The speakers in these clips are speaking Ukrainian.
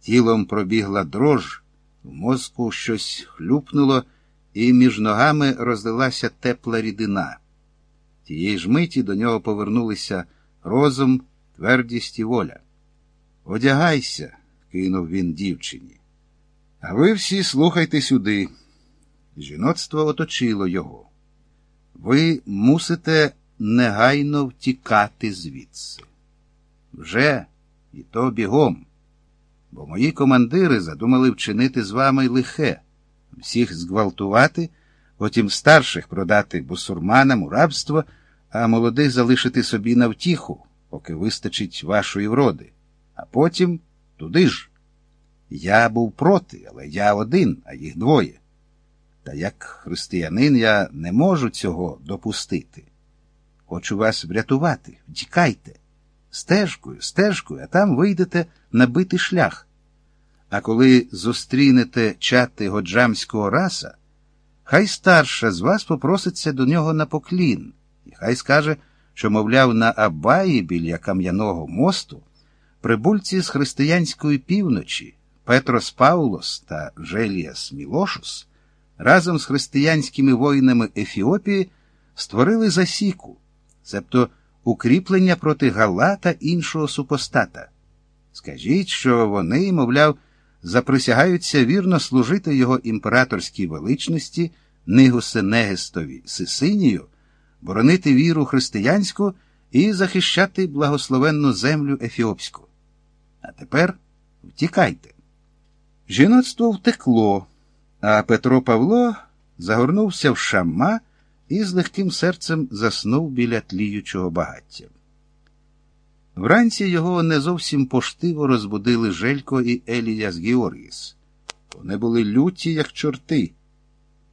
Тілом пробігла дрож, в мозку щось хлюпнуло, і між ногами розлилася тепла рідина. Тієї ж миті до нього повернулися розум, твердість і воля. Одягайся, кинув він дівчині. А ви всі слухайте сюди. Жіноцтво оточило його. Ви мусите негайно втікати звідси. Вже і то бігом. Бо мої командири задумали вчинити з вами лихе, всіх зґвалтувати, потім старших продати бусурманам у рабство, а молодих залишити собі на втіху, поки вистачить вашої вроди, а потім туди ж. Я був проти, але я один, а їх двоє. Та як християнин я не можу цього допустити. Хочу вас врятувати, втікайте. Стежкою, стежкою, а там вийдете на битий шлях. А коли зустрінете чати годжамського раса, хай старша з вас попроситься до нього на поклін, і хай скаже, що, мовляв, на Абаї біля Кам'яного мосту прибульці з християнської півночі Петрос Паулос та Желіас Мілошус разом з християнськими воїнами Ефіопії створили засіку, себто укріплення проти Гала та іншого супостата. Скажіть, що вони, мовляв, заприсягаються вірно служити його імператорській величності Нигусе Негестові Сисинію, боронити віру християнську і захищати благословенну землю Ефіопську. А тепер втікайте. Жіноцтво втекло, а Петро Павло загорнувся в шамма і з легким серцем заснув біля тліючого багаття. Вранці його не зовсім поштиво розбудили Желько і Еліяс Георгіс. Вони були люті, як чорти.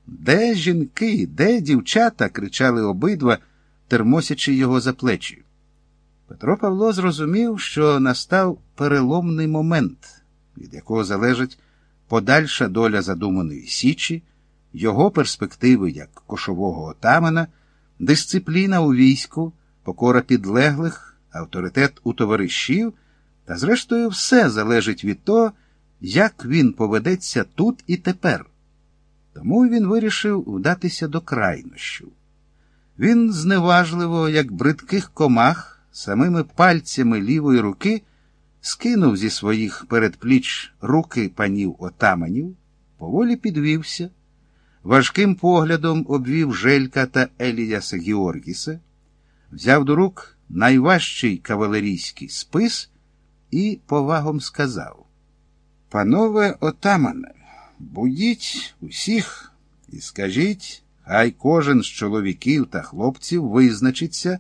Де жінки, де дівчата? кричали обидва, термосячи його за плечі. Петро Павло зрозумів, що настав переломний момент, від якого залежить подальша доля задуманої Січі, його перспективи як кошового отамана, дисципліна у війську, покора підлеглих, авторитет у товаришів, та, зрештою, все залежить від того, як він поведеться тут і тепер. Тому він вирішив вдатися до крайнощів. Він зневажливо, як бридких комах, самими пальцями лівої руки скинув зі своїх передпліч руки панів отаманів, поволі підвівся, важким поглядом обвів Желька та Еліяса Георгіса, взяв до рук найважчий кавалерійський спис і повагом сказав: Панове отамане, будіть усіх і скажіть, хай кожен з чоловіків та хлопців визначиться,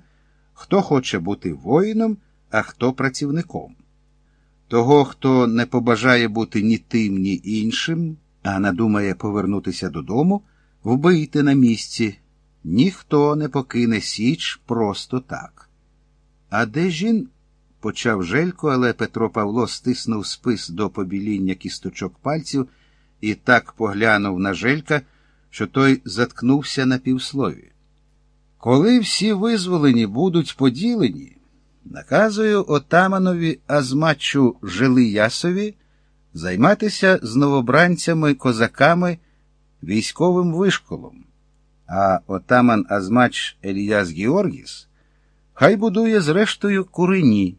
хто хоче бути воїном, а хто працівником. Того, хто не побажає бути ні тим, ні іншим, а надумає повернутися додому, вбийте на місці. Ніхто не покине Січ просто так. А де жін? почав Желько, але Петро Павло стиснув спис до побіління кісточок пальців і так поглянув на Желька, що той заткнувся на півслові. Коли всі визволені будуть поділені, Наказую отаманові Азмачу Желиясові займатися з новобранцями козаками військовим вишколом, а отаман Азмач Еліяс Георгіс хай будує зрештою курині.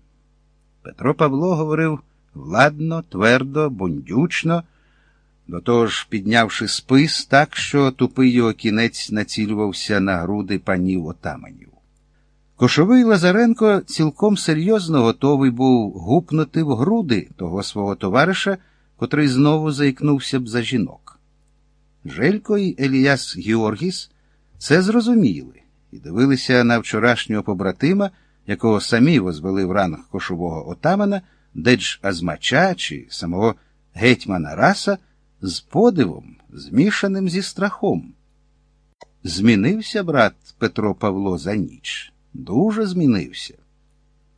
Петро Павло говорив владно, твердо, бундючно, до того ж піднявши спис так, що тупий його кінець націлювався на груди панів отаманів. Кошовий Лазаренко цілком серйозно готовий був гупнути в груди того свого товариша, котрий знову заікнувся б за жінок. Желько і Еліяс Георгіс це зрозуміли і дивилися на вчорашнього побратима, якого самі возвели в ранг кошового отамана, дедж Азмача чи самого гетьмана Раса з подивом, змішаним зі страхом. Змінився брат Петро Павло за ніч дуже змінився.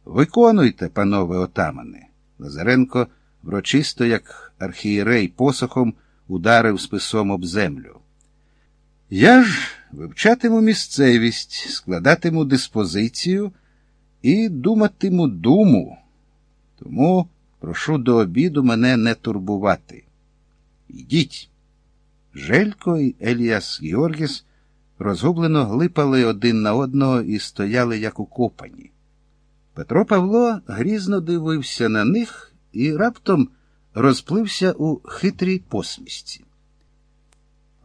Виконуйте, панове отамане. Лазаренко врочисто, як архієрей посохом, ударив списом об землю. Я ж вивчатиму місцевість, складатиму диспозицію і думатиму думу. Тому Прошу до обіду мене не турбувати. Йдіть. Желько і Еліас Георгіс розгублено глипали один на одного і стояли як укопані. Петро Павло грізно дивився на них і раптом розплився у хитрій посмішці.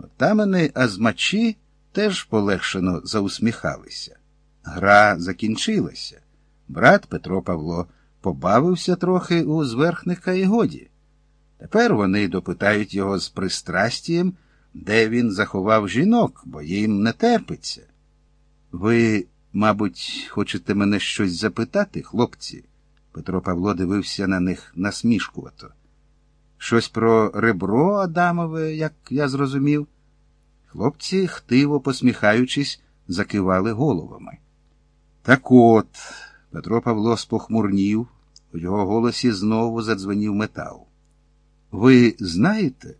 Отамани азмачі теж полегшено заусміхалися. Гра закінчилася. Брат Петро Павло побавився трохи у зверхника і годі. Тепер вони допитають його з пристрастієм, де він заховав жінок, бо їм не терпиться. Ви, мабуть, хочете мене щось запитати, хлопці? Петро Павло дивився на них насмішкувато. Щось про ребро Адамове, як я зрозумів. Хлопці, хтиво посміхаючись, закивали головами. Так от, Петро Павло спохмурнів, у його голосі знову задзвенів метал. Ви знаєте,